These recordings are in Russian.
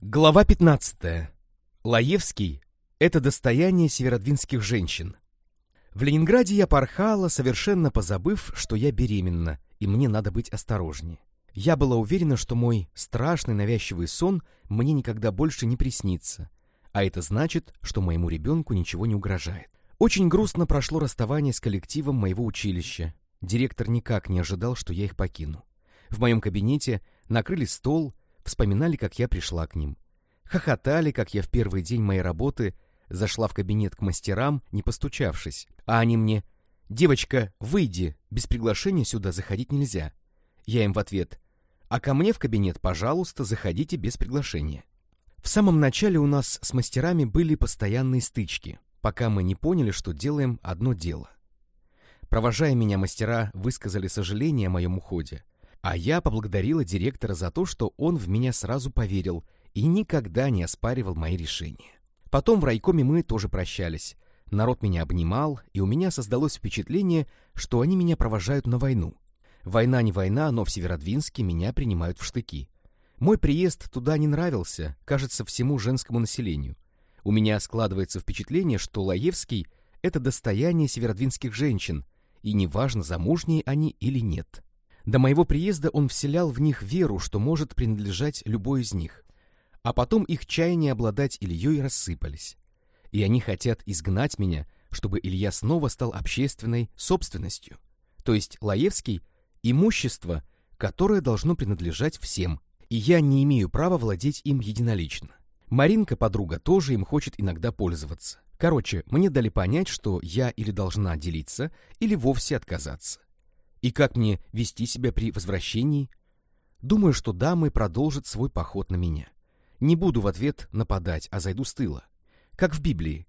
Глава 15. Лаевский — это достояние северодвинских женщин. В Ленинграде я порхала, совершенно позабыв, что я беременна, и мне надо быть осторожнее. Я была уверена, что мой страшный навязчивый сон мне никогда больше не приснится, а это значит, что моему ребенку ничего не угрожает. Очень грустно прошло расставание с коллективом моего училища. Директор никак не ожидал, что я их покину. В моем кабинете накрыли стол, вспоминали, как я пришла к ним. Хохотали, как я в первый день моей работы зашла в кабинет к мастерам, не постучавшись. А они мне «Девочка, выйди, без приглашения сюда заходить нельзя». Я им в ответ «А ко мне в кабинет, пожалуйста, заходите без приглашения». В самом начале у нас с мастерами были постоянные стычки, пока мы не поняли, что делаем одно дело. Провожая меня, мастера высказали сожаление о моем уходе, а я поблагодарила директора за то, что он в меня сразу поверил и никогда не оспаривал мои решения. Потом в райкоме мы тоже прощались. Народ меня обнимал, и у меня создалось впечатление, что они меня провожают на войну. Война не война, но в Северодвинске меня принимают в штыки. Мой приезд туда не нравился, кажется, всему женскому населению. У меня складывается впечатление, что Лаевский — это достояние северодвинских женщин, и неважно, замужние они или нет. До моего приезда он вселял в них веру, что может принадлежать любой из них. А потом их чаяния обладать Ильей рассыпались. И они хотят изгнать меня, чтобы Илья снова стал общественной собственностью. То есть Лаевский – имущество, которое должно принадлежать всем, и я не имею права владеть им единолично. Маринка, подруга, тоже им хочет иногда пользоваться. Короче, мне дали понять, что я или должна делиться, или вовсе отказаться. И как мне вести себя при возвращении? Думаю, что дамы продолжат свой поход на меня. Не буду в ответ нападать, а зайду с тыла. Как в Библии.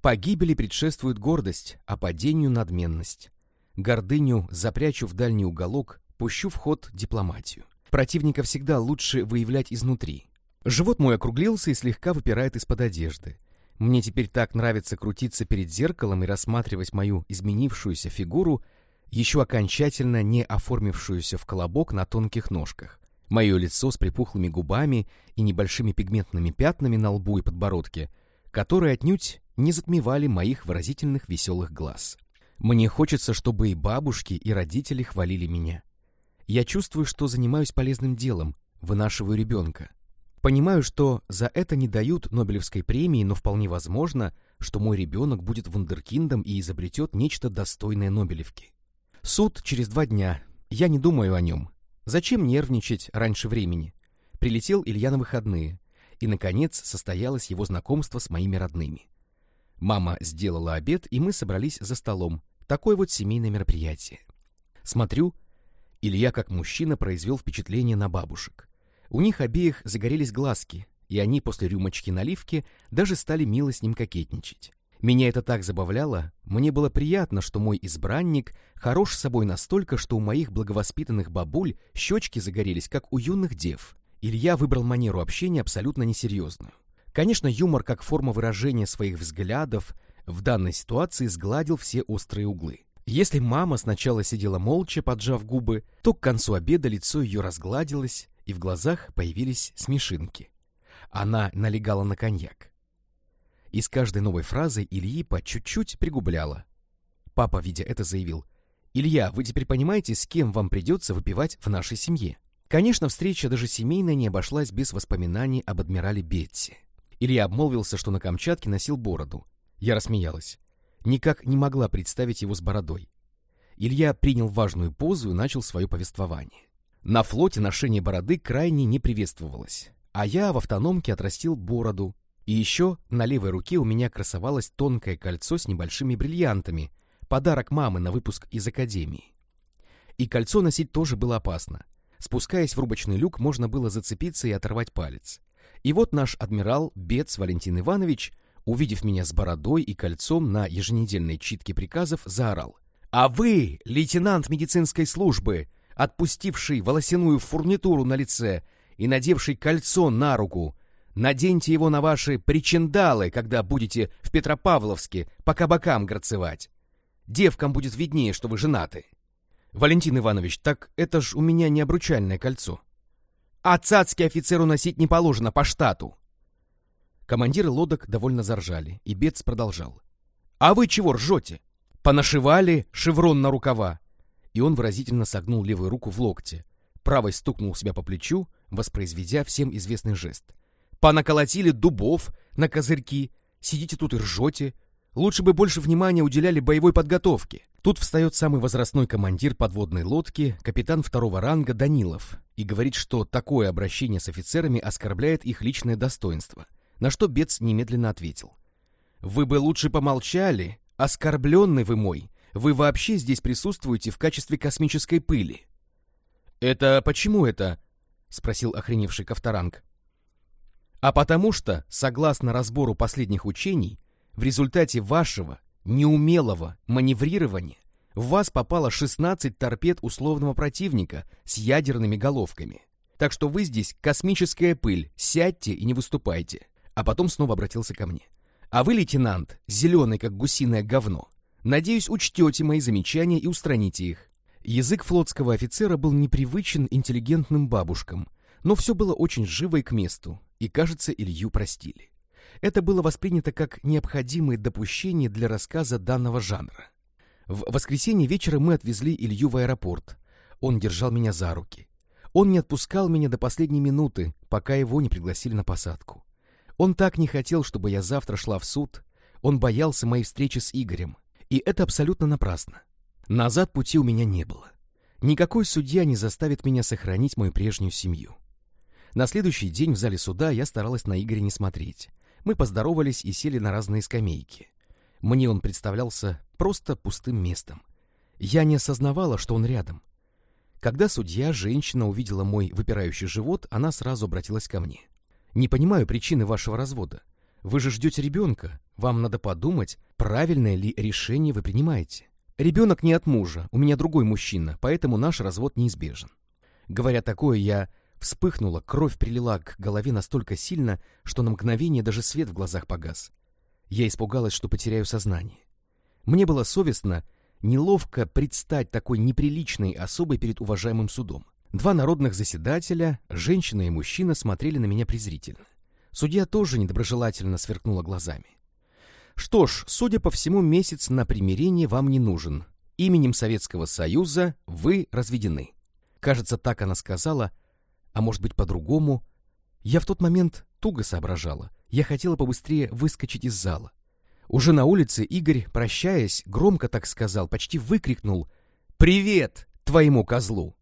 Погибели предшествует гордость, а падению надменность. Гордыню запрячу в дальний уголок, пущу в ход дипломатию. Противника всегда лучше выявлять изнутри. Живот мой округлился и слегка выпирает из-под одежды. Мне теперь так нравится крутиться перед зеркалом и рассматривать мою изменившуюся фигуру, еще окончательно не оформившуюся в колобок на тонких ножках. Мое лицо с припухлыми губами и небольшими пигментными пятнами на лбу и подбородке, которые отнюдь не затмевали моих выразительных веселых глаз. Мне хочется, чтобы и бабушки, и родители хвалили меня. Я чувствую, что занимаюсь полезным делом, вынашиваю ребенка. Понимаю, что за это не дают Нобелевской премии, но вполне возможно, что мой ребенок будет вундеркиндом и изобретет нечто достойное Нобелевки. Суд через два дня. Я не думаю о нем. Зачем нервничать раньше времени? Прилетел Илья на выходные, и, наконец, состоялось его знакомство с моими родными. Мама сделала обед, и мы собрались за столом. Такое вот семейное мероприятие. Смотрю, Илья как мужчина произвел впечатление на бабушек. У них обеих загорелись глазки, и они после рюмочки наливки даже стали мило с ним кокетничать. Меня это так забавляло, мне было приятно, что мой избранник хорош с собой настолько, что у моих благовоспитанных бабуль щечки загорелись, как у юных дев. Илья выбрал манеру общения абсолютно несерьезную. Конечно, юмор как форма выражения своих взглядов в данной ситуации сгладил все острые углы. Если мама сначала сидела молча, поджав губы, то к концу обеда лицо ее разгладилось, и в глазах появились смешинки. Она налегала на коньяк и с каждой новой фразой Ильи по чуть-чуть пригубляла. Папа, видя это, заявил, «Илья, вы теперь понимаете, с кем вам придется выпивать в нашей семье?» Конечно, встреча даже семейная не обошлась без воспоминаний об адмирале Бетти. Илья обмолвился, что на Камчатке носил бороду. Я рассмеялась. Никак не могла представить его с бородой. Илья принял важную позу и начал свое повествование. На флоте ношение бороды крайне не приветствовалось, а я в автономке отрастил бороду, и еще на левой руке у меня красовалось тонкое кольцо с небольшими бриллиантами, подарок мамы на выпуск из академии. И кольцо носить тоже было опасно. Спускаясь в рубочный люк, можно было зацепиться и оторвать палец. И вот наш адмирал Бец Валентин Иванович, увидев меня с бородой и кольцом на еженедельной читке приказов, заорал. «А вы, лейтенант медицинской службы, отпустивший волосяную фурнитуру на лице и надевший кольцо на руку, Наденьте его на ваши причиндалы, когда будете в Петропавловске по кабакам грацевать. Девкам будет виднее, что вы женаты. Валентин Иванович, так это ж у меня не обручальное кольцо. А цацки офицеру носить не положено по штату. Командиры лодок довольно заржали, и Бец продолжал. «А вы чего ржете? Понашивали шеврон на рукава?» И он выразительно согнул левую руку в локте, правой стукнул себя по плечу, воспроизведя всем известный жест. «Понаколотили дубов на козырьки, сидите тут и ржете. Лучше бы больше внимания уделяли боевой подготовке». Тут встает самый возрастной командир подводной лодки, капитан второго ранга Данилов, и говорит, что такое обращение с офицерами оскорбляет их личное достоинство, на что Бец немедленно ответил. «Вы бы лучше помолчали, оскорбленный вы мой, вы вообще здесь присутствуете в качестве космической пыли». «Это почему это?» — спросил охреневший Ковторанг. «А потому что, согласно разбору последних учений, в результате вашего неумелого маневрирования в вас попало 16 торпед условного противника с ядерными головками. Так что вы здесь космическая пыль, сядьте и не выступайте. А потом снова обратился ко мне. А вы, лейтенант, зеленый как гусиное говно. Надеюсь, учтете мои замечания и устраните их. Язык флотского офицера был непривычен интеллигентным бабушкам, но все было очень живо и к месту, и, кажется, Илью простили. Это было воспринято как необходимое допущение для рассказа данного жанра. В воскресенье вечером мы отвезли Илью в аэропорт. Он держал меня за руки. Он не отпускал меня до последней минуты, пока его не пригласили на посадку. Он так не хотел, чтобы я завтра шла в суд. Он боялся моей встречи с Игорем. И это абсолютно напрасно. Назад пути у меня не было. Никакой судья не заставит меня сохранить мою прежнюю семью. На следующий день в зале суда я старалась на Игоря не смотреть. Мы поздоровались и сели на разные скамейки. Мне он представлялся просто пустым местом. Я не осознавала, что он рядом. Когда судья, женщина, увидела мой выпирающий живот, она сразу обратилась ко мне. «Не понимаю причины вашего развода. Вы же ждете ребенка. Вам надо подумать, правильное ли решение вы принимаете. Ребенок не от мужа, у меня другой мужчина, поэтому наш развод неизбежен». Говоря такое, я вспыхнула, кровь прилила к голове настолько сильно, что на мгновение даже свет в глазах погас. Я испугалась, что потеряю сознание. Мне было совестно, неловко предстать такой неприличной особой перед уважаемым судом. Два народных заседателя, женщина и мужчина, смотрели на меня презрительно. Судья тоже недоброжелательно сверкнула глазами. Что ж, судя по всему, месяц на примирение вам не нужен. Именем Советского Союза вы разведены. Кажется, так она сказала, а может быть по-другому. Я в тот момент туго соображала. Я хотела побыстрее выскочить из зала. Уже на улице Игорь, прощаясь, громко так сказал, почти выкрикнул «Привет твоему козлу!»